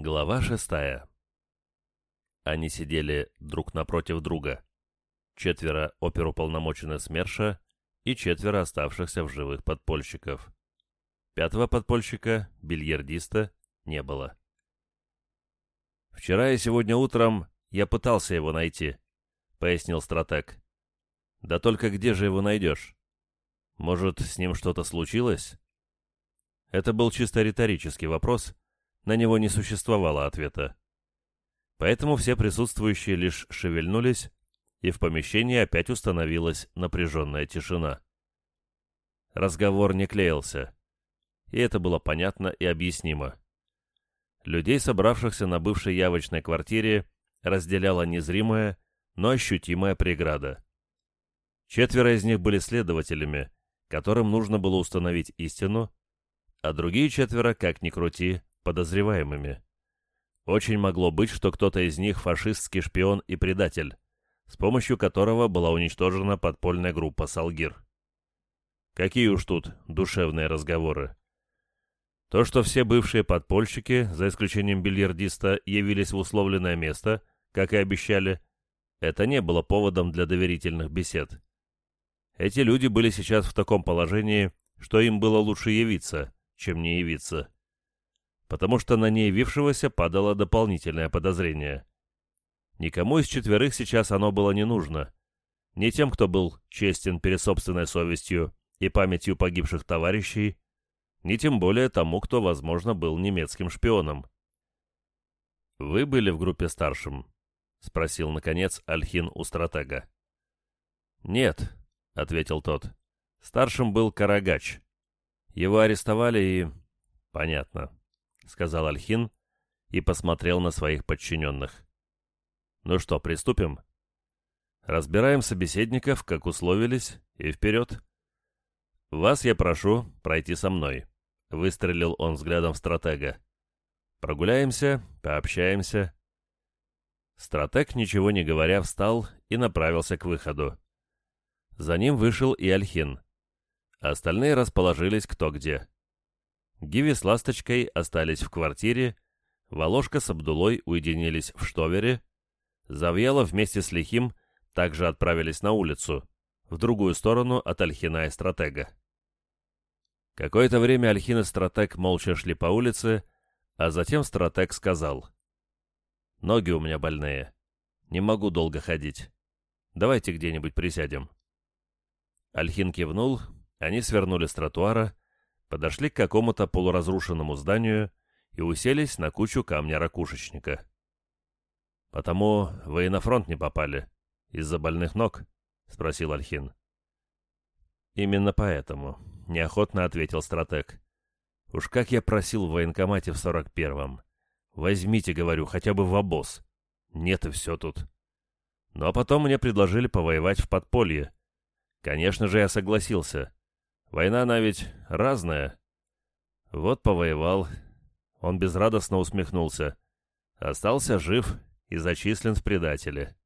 Глава шестая. Они сидели друг напротив друга. Четверо оперуполномоченных СМЕРШа и четверо оставшихся в живых подпольщиков. Пятого подпольщика, бильярдиста, не было. «Вчера и сегодня утром я пытался его найти», — пояснил стратег. «Да только где же его найдешь? Может, с ним что-то случилось?» Это был чисто риторический вопрос — на него не существовало ответа. Поэтому все присутствующие лишь шевельнулись, и в помещении опять установилась напряженная тишина. Разговор не клеился, и это было понятно и объяснимо. Людей, собравшихся на бывшей явочной квартире, разделяла незримая, но ощутимая преграда. Четверо из них были следователями, которым нужно было установить истину, а другие четверо, как ни крути, подозреваемыми. Очень могло быть, что кто-то из них фашистский шпион и предатель, с помощью которого была уничтожена подпольная группа «Салгир». Какие уж тут душевные разговоры. То, что все бывшие подпольщики, за исключением бильярдиста, явились в условленное место, как и обещали, это не было поводом для доверительных бесед. Эти люди были сейчас в таком положении, что им было лучше явиться, чем не явиться потому что на неявившегося падало дополнительное подозрение. Никому из четверых сейчас оно было не нужно. Ни тем, кто был честен перед собственной совестью и памятью погибших товарищей, ни тем более тому, кто, возможно, был немецким шпионом. «Вы были в группе старшим?» — спросил, наконец, Альхин у стратега. «Нет», — ответил тот. «Старшим был Карагач. Его арестовали и...» «Понятно сказал Альхин и посмотрел на своих подчиненных. «Ну что, приступим?» «Разбираем собеседников, как условились, и вперед!» «Вас я прошу пройти со мной», — выстрелил он взглядом стратега. «Прогуляемся, пообщаемся». Стратег, ничего не говоря, встал и направился к выходу. За ним вышел и Альхин. Остальные расположились кто где. Гиви с Ласточкой остались в квартире, Волошка с Абдулой уединились в Штовере, Завьяло вместе с Лихим также отправились на улицу, в другую сторону от Альхина и Стратега. Какое-то время Альхин и Стратег молча шли по улице, а затем Стратег сказал. «Ноги у меня больные. Не могу долго ходить. Давайте где-нибудь присядем». Альхин кивнул, они свернули с тротуара, подошли к какому-то полуразрушенному зданию и уселись на кучу камня ракушечника. «Потому вы и на фронт не попали? Из-за больных ног?» — спросил Альхин. «Именно поэтому», — неохотно ответил стратег. «Уж как я просил в военкомате в сорок первом. Возьмите, говорю, хотя бы в обоз. Нет и все тут. Ну а потом мне предложили повоевать в подполье. Конечно же, я согласился. Война, она ведь разная. Вот повоевал. Он безрадостно усмехнулся. Остался жив и зачислен в предатели.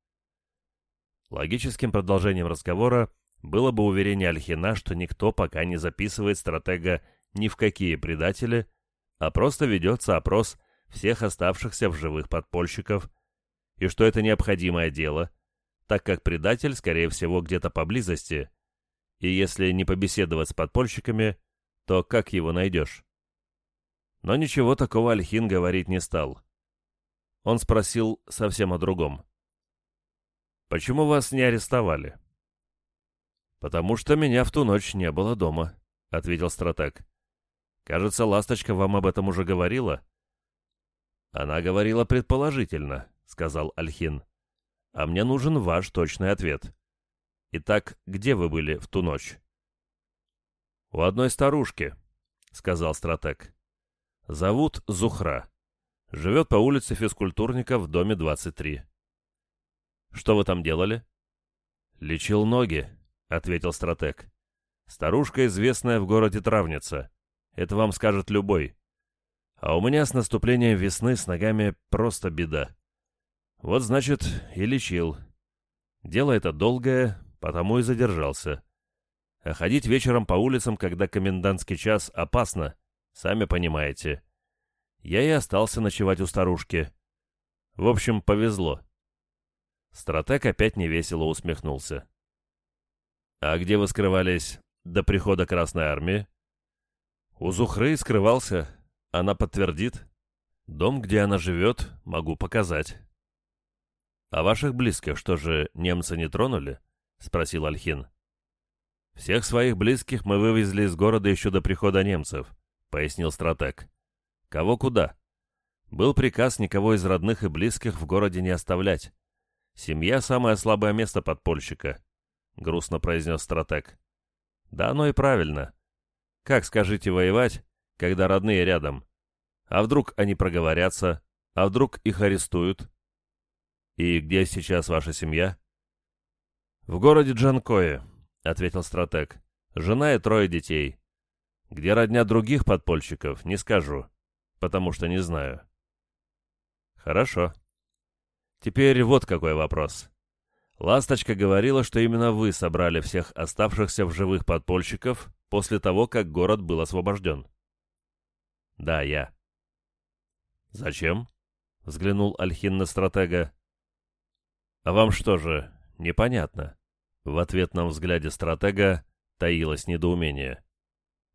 Логическим продолжением разговора было бы уверение Альхина, что никто пока не записывает стратега ни в какие предатели, а просто ведется опрос всех оставшихся в живых подпольщиков, и что это необходимое дело, так как предатель, скорее всего, где-то поблизости – и если не побеседовать с подпольщиками, то как его найдешь? Но ничего такого Альхин говорить не стал. Он спросил совсем о другом. «Почему вас не арестовали?» «Потому что меня в ту ночь не было дома», — ответил стратег. «Кажется, Ласточка вам об этом уже говорила?» «Она говорила предположительно», — сказал Альхин. «А мне нужен ваш точный ответ». Итак, где вы были в ту ночь? У одной старушки, сказал стратег. Зовут Зухра. Живет по улице физкультурника в доме 23. Что вы там делали? Лечил ноги, ответил стратег. Старушка известная в городе Травница. Это вам скажет любой. А у меня с наступлением весны с ногами просто беда. Вот, значит, и лечил. Дело это долгое, потому и задержался. А ходить вечером по улицам, когда комендантский час, опасно, сами понимаете. я и остался ночевать у старушки. В общем, повезло. Стратег опять невесело усмехнулся. «А где вы скрывались до прихода Красной Армии?» «У Зухры скрывался. Она подтвердит. Дом, где она живет, могу показать». «А ваших близких что же, немцы не тронули?» — спросил Альхин. «Всех своих близких мы вывезли из города еще до прихода немцев», — пояснил стратег. «Кого куда? Был приказ никого из родных и близких в городе не оставлять. Семья — самое слабое место подпольщика», — грустно произнес стратег. «Да оно и правильно. Как, скажите, воевать, когда родные рядом? А вдруг они проговорятся? А вдруг их арестуют? И где сейчас ваша семья?» «В городе Джанкое», — ответил стратег. «Жена и трое детей. Где родня других подпольщиков, не скажу, потому что не знаю». «Хорошо. Теперь вот какой вопрос. Ласточка говорила, что именно вы собрали всех оставшихся в живых подпольщиков после того, как город был освобожден». «Да, я». «Зачем?» — взглянул Альхин на стратега. «А вам что же, непонятно?» В ответном взгляде стратега таилось недоумение.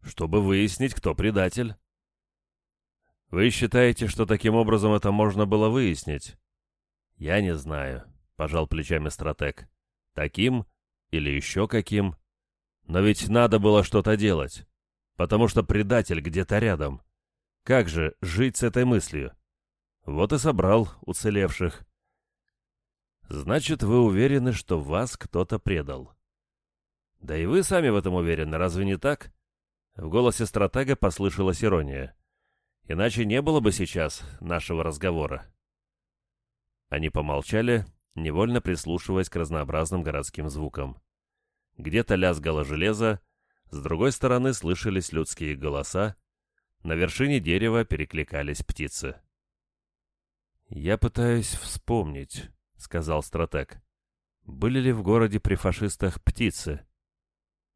«Чтобы выяснить, кто предатель». «Вы считаете, что таким образом это можно было выяснить?» «Я не знаю», — пожал плечами стратег. «Таким или еще каким? Но ведь надо было что-то делать, потому что предатель где-то рядом. Как же жить с этой мыслью? Вот и собрал уцелевших. Значит, вы уверены, что вас кто-то предал. Да и вы сами в этом уверены, разве не так? В голосе стратега послышалась ирония. Иначе не было бы сейчас нашего разговора. Они помолчали, невольно прислушиваясь к разнообразным городским звукам. Где-то лязгало железо, с другой стороны слышались людские голоса, на вершине дерева перекликались птицы. «Я пытаюсь вспомнить», — сказал стратег. «Были ли в городе при фашистах птицы?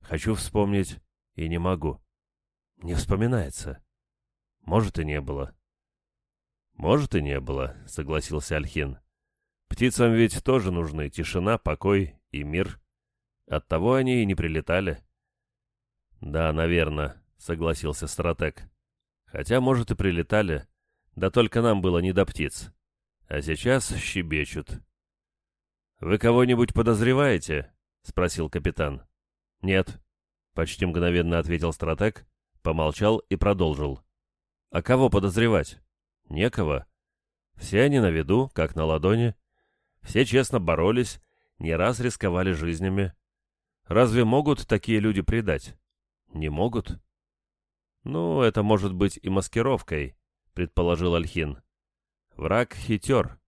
Хочу вспомнить и не могу. Не вспоминается. Может, и не было». «Может, и не было», — согласился Альхин. «Птицам ведь тоже нужны тишина, покой и мир. Оттого они и не прилетали». «Да, наверное», — согласился стратег. «Хотя, может, и прилетали, да только нам было не до птиц. А сейчас щебечут». «Вы кого-нибудь подозреваете?» — спросил капитан. «Нет», — почти мгновенно ответил стратег, помолчал и продолжил. «А кого подозревать? Некого. Все они на виду, как на ладони. Все честно боролись, не раз рисковали жизнями. Разве могут такие люди предать? Не могут?» «Ну, это может быть и маскировкой», — предположил Альхин. «Враг хитер.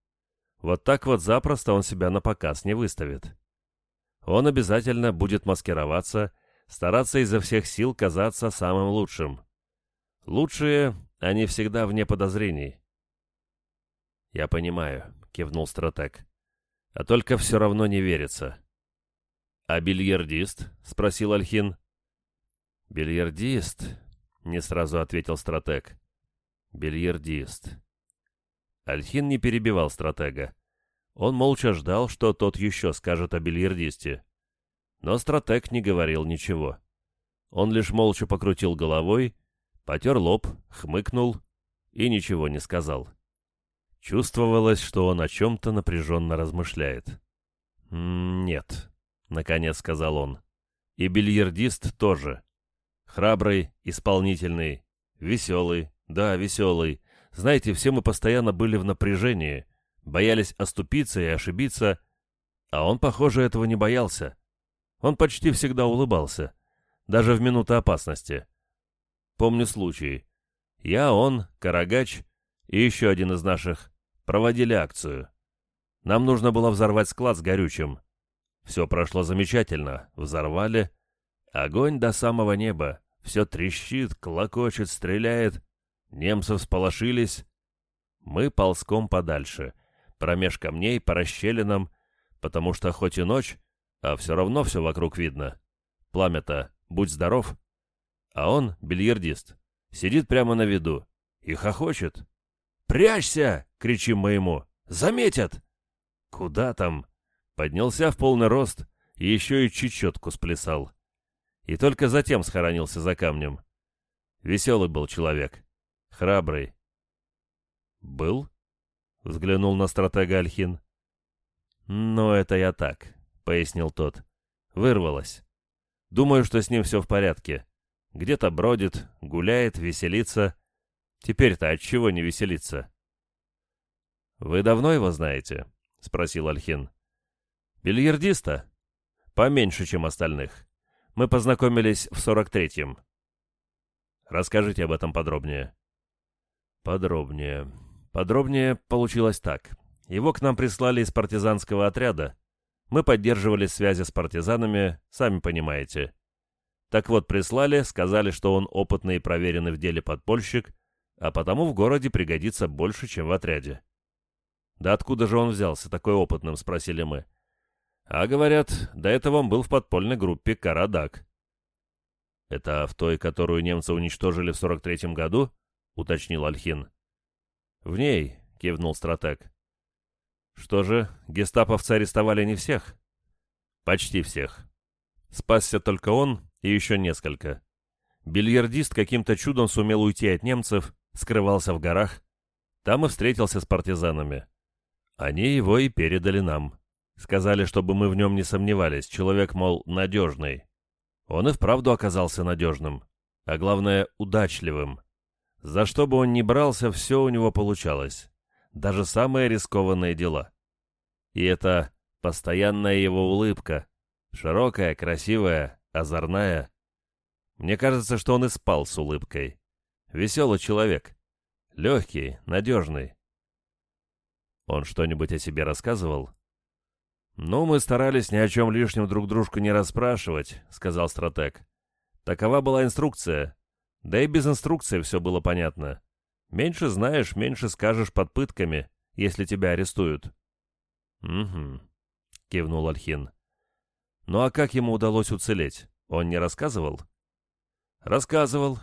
Вот так вот запросто он себя на показ не выставит. Он обязательно будет маскироваться, стараться изо всех сил казаться самым лучшим. Лучшие, они всегда вне подозрений. «Я понимаю», — кивнул стратег. «А только все равно не верится». «А бильярдист?» — спросил Альхин. «Бильярдист?» — не сразу ответил стратег. «Бильярдист. Альхин не перебивал стратега. Он молча ждал, что тот еще скажет о бильярдисте. Но стратег не говорил ничего. Он лишь молча покрутил головой, потер лоб, хмыкнул и ничего не сказал. Чувствовалось, что он о чем-то напряженно размышляет. «Нет», — наконец сказал он. «И бильярдист тоже. Храбрый, исполнительный, веселый, да, веселый, знаете, все мы постоянно были в напряжении, боялись оступиться и ошибиться, а он, похоже, этого не боялся. Он почти всегда улыбался, даже в минуты опасности. Помню случай. Я, он, Карагач и еще один из наших проводили акцию. Нам нужно было взорвать склад с горючим. Все прошло замечательно, взорвали. Огонь до самого неба, все трещит, клокочет, стреляет. Немцы всполошились. Мы ползком подальше, промеж камней, по расщелинам, потому что хоть и ночь, а все равно все вокруг видно. Пламя-то, будь здоров. А он, бильярдист, сидит прямо на виду и хохочет, «Прячься!» — кричим мы ему. «Заметят!» «Куда там?» Поднялся в полный рост и еще и чечетку сплясал. И только затем схоронился за камнем. Веселый был человек. Храбрый. «Был?» — взглянул на стратега Альхин. «Ну, это я так», — пояснил тот. «Вырвалось. Думаю, что с ним все в порядке. Где-то бродит, гуляет, веселится. Теперь-то от чего не веселиться?» «Вы давно его знаете?» — спросил Альхин. «Бильярдиста? Поменьше, чем остальных. Мы познакомились в сорок третьем. Расскажите об этом подробнее». «Подробнее. Подробнее получилось так. Его к нам прислали из партизанского отряда. Мы поддерживали связи с партизанами, сами понимаете. Так вот, прислали, сказали, что он опытный и проверенный в деле подпольщик, а потому в городе пригодится больше, чем в отряде. «Да откуда же он взялся, такой опытным?» — спросили мы. А говорят, до этого он был в подпольной группе «Карадак». «Это в той, которую немцы уничтожили в 43-м году?» — уточнил Альхин. «В ней», — кивнул стратег. Что же, гестаповцы арестовали не всех? Почти всех. Спасся только он и еще несколько. Бильярдист каким-то чудом сумел уйти от немцев, скрывался в горах. Там и встретился с партизанами. Они его и передали нам. Сказали, чтобы мы в нем не сомневались, человек, мол, надежный. Он и вправду оказался надежным, а главное, удачливым. За что бы он ни брался, все у него получалось даже самые рискованные дела. И это постоянная его улыбка, широкая, красивая, озорная. Мне кажется, что он и спал с улыбкой. Веселый человек. Легкий, надежный. Он что-нибудь о себе рассказывал? «Ну, мы старались ни о чем лишнем друг дружку не расспрашивать», — сказал стратег. «Такова была инструкция. Да и без инструкции все было понятно. Меньше знаешь, меньше скажешь под пытками, если тебя арестуют. Угу, кивнул Альхин. Ну а как ему удалось уцелеть? Он не рассказывал? Рассказывал.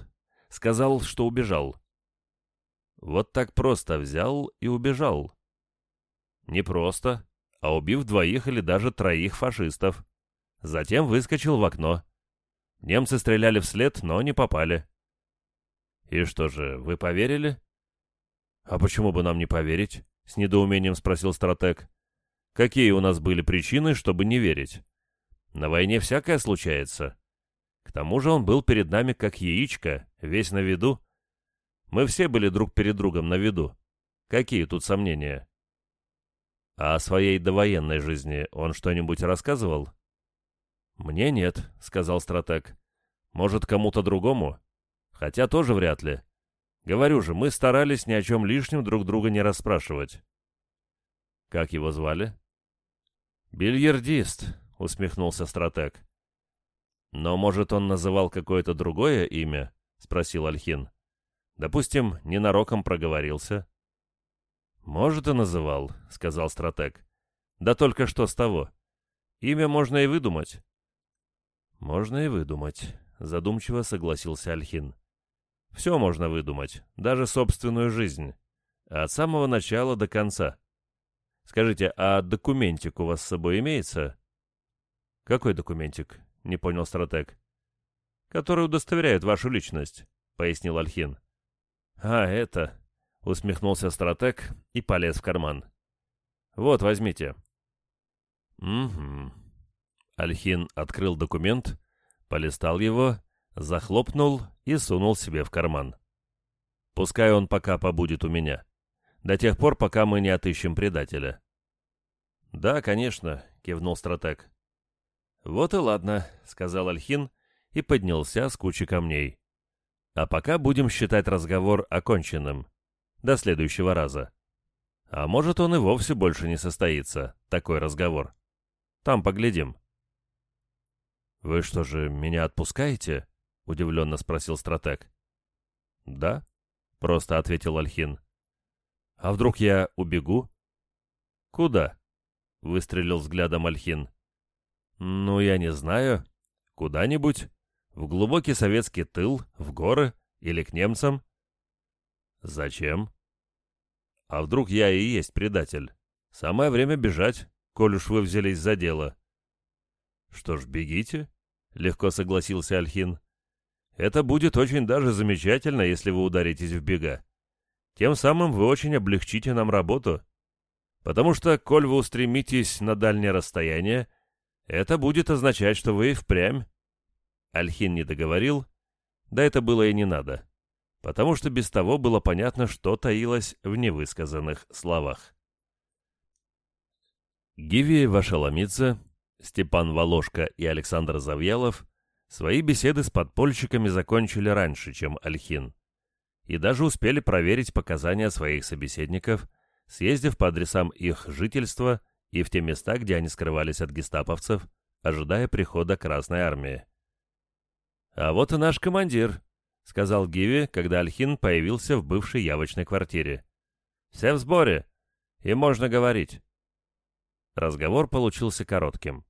Сказал, что убежал. Вот так просто взял и убежал. Не просто, а убив двоих или даже троих фашистов. Затем выскочил в окно. Немцы стреляли вслед, но не попали. «И что же, вы поверили?» «А почему бы нам не поверить?» — с недоумением спросил стратег. «Какие у нас были причины, чтобы не верить? На войне всякое случается. К тому же он был перед нами как яичко, весь на виду. Мы все были друг перед другом на виду. Какие тут сомнения?» «А о своей довоенной жизни он что-нибудь рассказывал?» «Мне нет», — сказал стратег. «Может, кому-то другому?» Хотя тоже вряд ли. Говорю же, мы старались ни о чем лишнем друг друга не расспрашивать. Как его звали? Бильярдист, усмехнулся стратег. Но, может, он называл какое-то другое имя? Спросил Альхин. Допустим, ненароком проговорился. Может, и называл, сказал стратег. Да только что с того. Имя можно и выдумать. Можно и выдумать, задумчиво согласился Альхин. Все можно выдумать, даже собственную жизнь. От самого начала до конца. Скажите, а документик у вас с собой имеется? Какой документик? Не понял стратег. Который удостоверяет вашу личность, пояснил Альхин. А, это... Усмехнулся стратег и полез в карман. Вот, возьмите. Угу. Альхин открыл документ, полистал его захлопнул и сунул себе в карман. Пускай он пока побудет у меня. До тех пор, пока мы не отыщем предателя. «Да, конечно», — кивнул стратег. «Вот и ладно», — сказал Альхин и поднялся с кучи камней. «А пока будем считать разговор оконченным. До следующего раза. А может, он и вовсе больше не состоится, такой разговор. Там поглядим». «Вы что же, меня отпускаете?» — удивленно спросил стратег. «Да», — просто ответил Альхин. «А вдруг я убегу?» «Куда?» — выстрелил взглядом Альхин. «Ну, я не знаю. Куда-нибудь. В глубокий советский тыл, в горы или к немцам». «Зачем?» А вдруг я и есть предатель? Самое время бежать, коль уж вы взялись за дело. Что ж, бегите, — легко согласился Альхин. Это будет очень даже замечательно, если вы ударитесь в бега. Тем самым вы очень облегчите нам работу. Потому что, коль вы устремитесь на дальнее расстояние, это будет означать, что вы впрямь. Альхин не договорил, да это было и не надо, потому что без того было понятно, что таилось в невысказанных словах. Гиви Вашаламидзе, Степан Волошка и Александр Завьялов свои беседы с подпольщиками закончили раньше, чем Альхин, и даже успели проверить показания своих собеседников, съездив по адресам их жительства и в те места, где они скрывались от гестаповцев, ожидая прихода Красной Армии. «А вот и наш командир», — сказал Гиви, когда Альхин появился в бывшей явочной квартире. «Все в сборе, и можно говорить». Разговор получился коротким.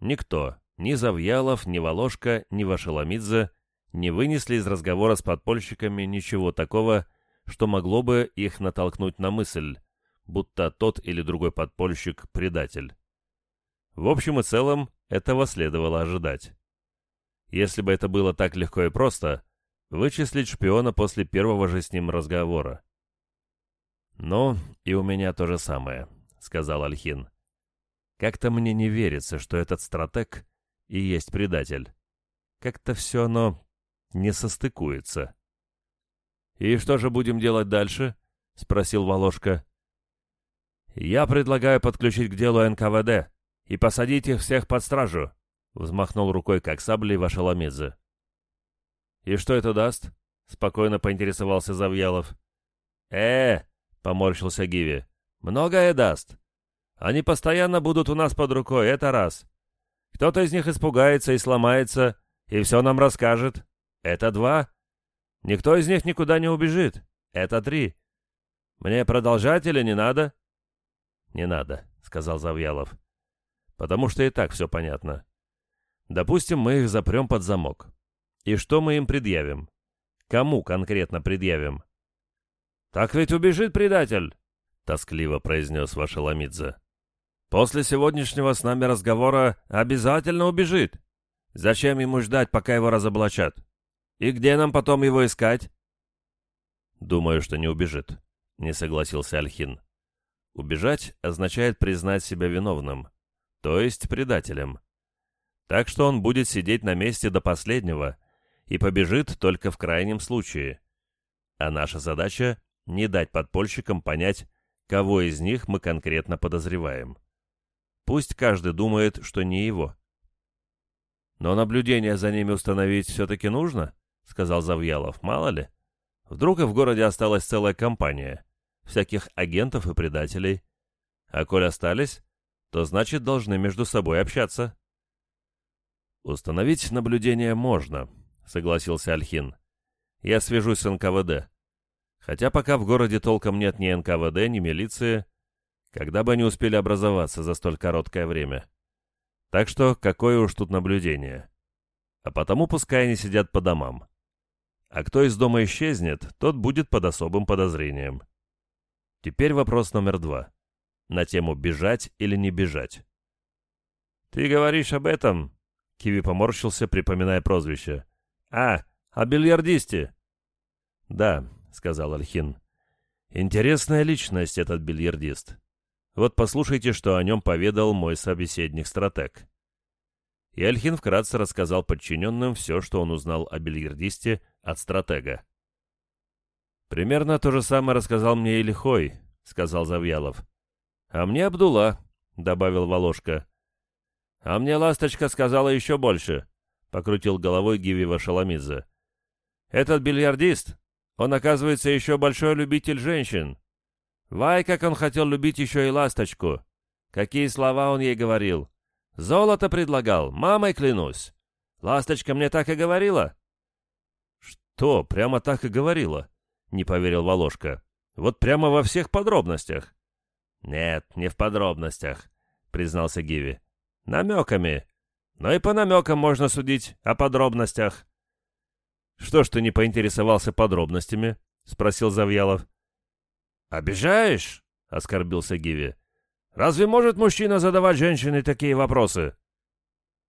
Никто, ни Завьялов, ни Волошка, ни Вашеламидзе не вынесли из разговора с подпольщиками ничего такого, что могло бы их натолкнуть на мысль, будто тот или другой подпольщик — предатель. В общем и целом, этого следовало ожидать. Если бы это было так легко и просто, вычислить шпиона после первого же с ним разговора. «Ну, и у меня то же самое», — сказал Альхин. Как-то мне не верится, что этот стратег и есть предатель. Как-то все оно не состыкуется. «И что же будем делать дальше?» — спросил Волошка. «Я предлагаю подключить к делу НКВД и посадить их всех под стражу», — взмахнул рукой, как саблей Вашаламидзе. «И что это даст?» — спокойно поинтересовался Завьялов. «Э, — поморщился Гиви, — многое даст. Они постоянно будут у нас под рукой, это раз. Кто-то из них испугается и сломается, и все нам расскажет. Это два. Никто из них никуда не убежит. Это три. Мне продолжать или не надо? Не надо, сказал Завьялов. Потому что и так все понятно. Допустим, мы их запрем под замок. И что мы им предъявим? Кому конкретно предъявим? Так ведь убежит предатель, тоскливо произнес Вашаламидзе. После сегодняшнего с нами разговора обязательно убежит. Зачем ему ждать, пока его разоблачат? И где нам потом его искать?» «Думаю, что не убежит», — не согласился Альхин. «Убежать означает признать себя виновным, то есть предателем. Так что он будет сидеть на месте до последнего и побежит только в крайнем случае. А наша задача — не дать подпольщикам понять, кого из них мы конкретно подозреваем. Пусть каждый думает, что не его. «Но наблюдение за ними установить все-таки нужно?» — сказал Завьялов. «Мало ли. Вдруг и в городе осталась целая компания. Всяких агентов и предателей. А коль остались, то значит должны между собой общаться». «Установить наблюдение можно», — согласился Альхин. «Я свяжусь с НКВД. Хотя пока в городе толком нет ни НКВД, ни милиции, когда бы они успели образоваться за столь короткое время. Так что какое уж тут наблюдение. А потому пускай они сидят по домам. А кто из дома исчезнет, тот будет под особым подозрением. Теперь вопрос номер два. На тему «бежать или не бежать». «Ты говоришь об этом?» Киви поморщился, припоминая прозвище. «А, о бильярдисте?» «Да», — сказал Альхин. «Интересная личность этот бильярдист. Вот послушайте, что о нем поведал мой собеседник-стратег. И Альхин вкратце рассказал подчиненным все, что он узнал о бильярдисте от стратега. «Примерно то же самое рассказал мне и Лихой», — сказал Завьялов. «А мне Абдула», — добавил Волошка. «А мне Ласточка сказала еще больше», — покрутил головой Гиви Шаламидзе. «Этот бильярдист, он, оказывается, еще большой любитель женщин. Вай, как он хотел любить еще и ласточку. Какие слова он ей говорил. Золото предлагал, мамой клянусь. Ласточка мне так и говорила. Что, прямо так и говорила? Не поверил Волошка. Вот прямо во всех подробностях. Нет, не в подробностях, признался Гиви. Намеками. Но и по намекам можно судить о подробностях. Что ж ты не поинтересовался подробностями? Спросил Завьялов. «Обижаешь?» — оскорбился Гиви. «Разве может мужчина задавать женщине такие вопросы?»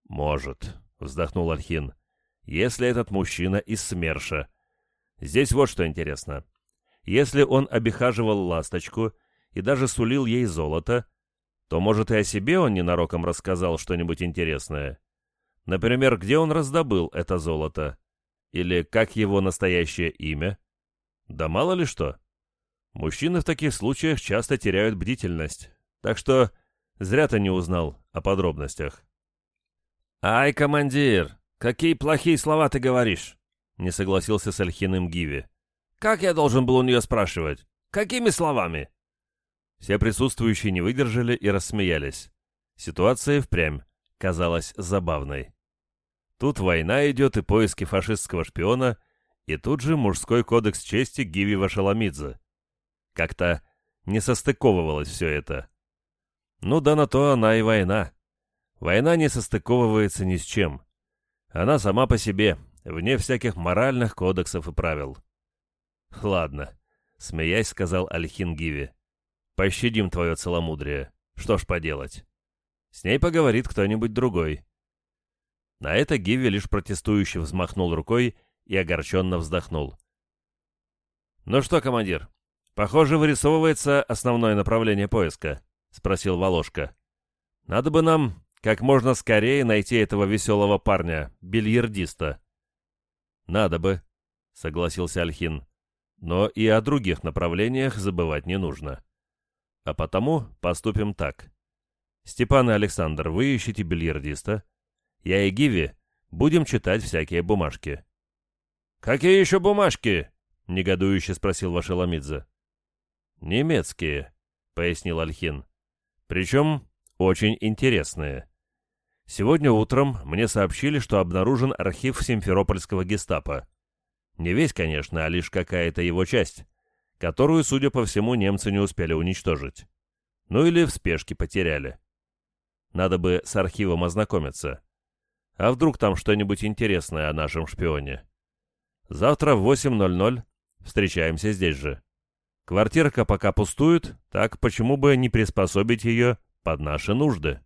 «Может», — вздохнул Альхин, — «если этот мужчина из СМЕРШа. Здесь вот что интересно. Если он обихаживал ласточку и даже сулил ей золото, то, может, и о себе он ненароком рассказал что-нибудь интересное. Например, где он раздобыл это золото? Или как его настоящее имя? Да мало ли что. Мужчины в таких случаях часто теряют бдительность, так что зря ты не узнал о подробностях. «Ай, командир, какие плохие слова ты говоришь!» — не согласился с Альхиным Гиви. «Как я должен был у нее спрашивать? Какими словами?» Все присутствующие не выдержали и рассмеялись. Ситуация впрямь казалась забавной. Тут война идет и поиски фашистского шпиона, и тут же мужской кодекс чести Гиви Вашаламидзе. Как-то не состыковывалось все это. Ну да на то она и война. Война не состыковывается ни с чем. Она сама по себе, вне всяких моральных кодексов и правил. «Ладно», — смеясь сказал Альхин Гиви. «Пощадим твое целомудрие. Что ж поделать? С ней поговорит кто-нибудь другой». На это Гиви лишь протестующе взмахнул рукой и огорченно вздохнул. «Ну что, командир, похоже, вырисовывается основное направление поиска», — спросил Волошка. «Надо бы нам как можно скорее найти этого веселого парня, бильярдиста». «Надо бы», — согласился Альхин. «Но и о других направлениях забывать не нужно. А потому поступим так. Степан и Александр, вы ищете бильярдиста. Я и Гиви будем читать всякие бумажки». «Какие еще бумажки?» — негодующе спросил Вашеламидзе. «Немецкие», — пояснил Альхин. «Причем очень интересные. Сегодня утром мне сообщили, что обнаружен архив Симферопольского гестапо. Не весь, конечно, а лишь какая-то его часть, которую, судя по всему, немцы не успели уничтожить. Ну или в спешке потеряли. Надо бы с архивом ознакомиться. А вдруг там что-нибудь интересное о нашем шпионе? Завтра в 8.00 встречаемся здесь же. Квартирка пока пустует, так почему бы не приспособить ее под наши нужды?